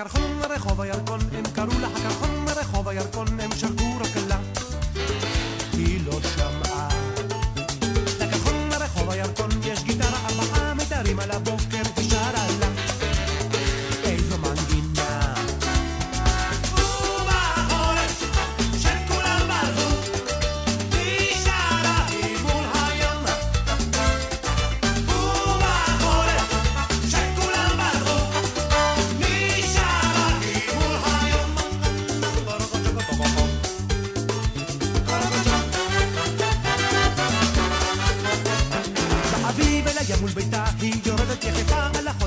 הקרחון רחוב הירקון, הם קראו לה הקרחון רחוב הירקון, הם שרקו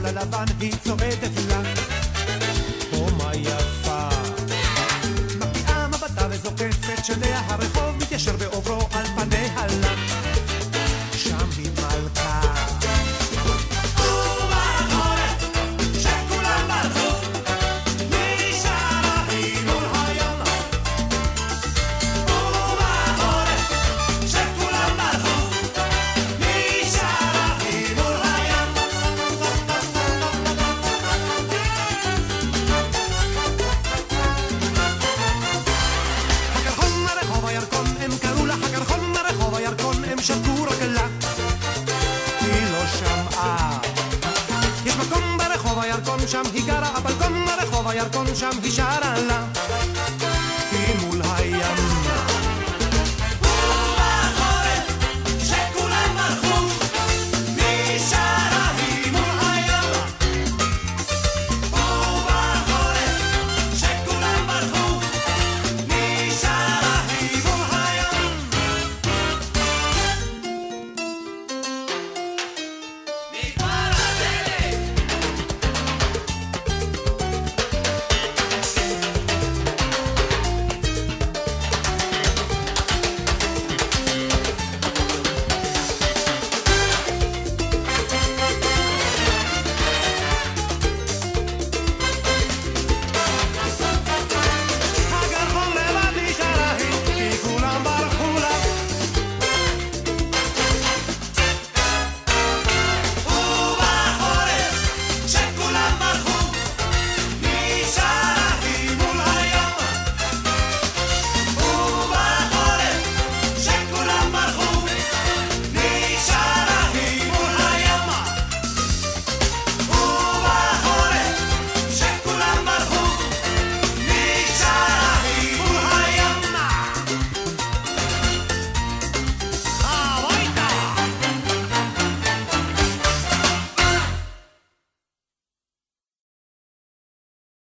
החול הלבן, היא צועדת לה. הומה יפה. מביעה מבטה וזוקפת, שדיה הרחוב הירקון, הם שתקו רק לה. היא לא שמעה. יש מקום ברחוב הירקון, שם היא גרה, הבלקון ברחוב הירקון, שם היא שרה לה.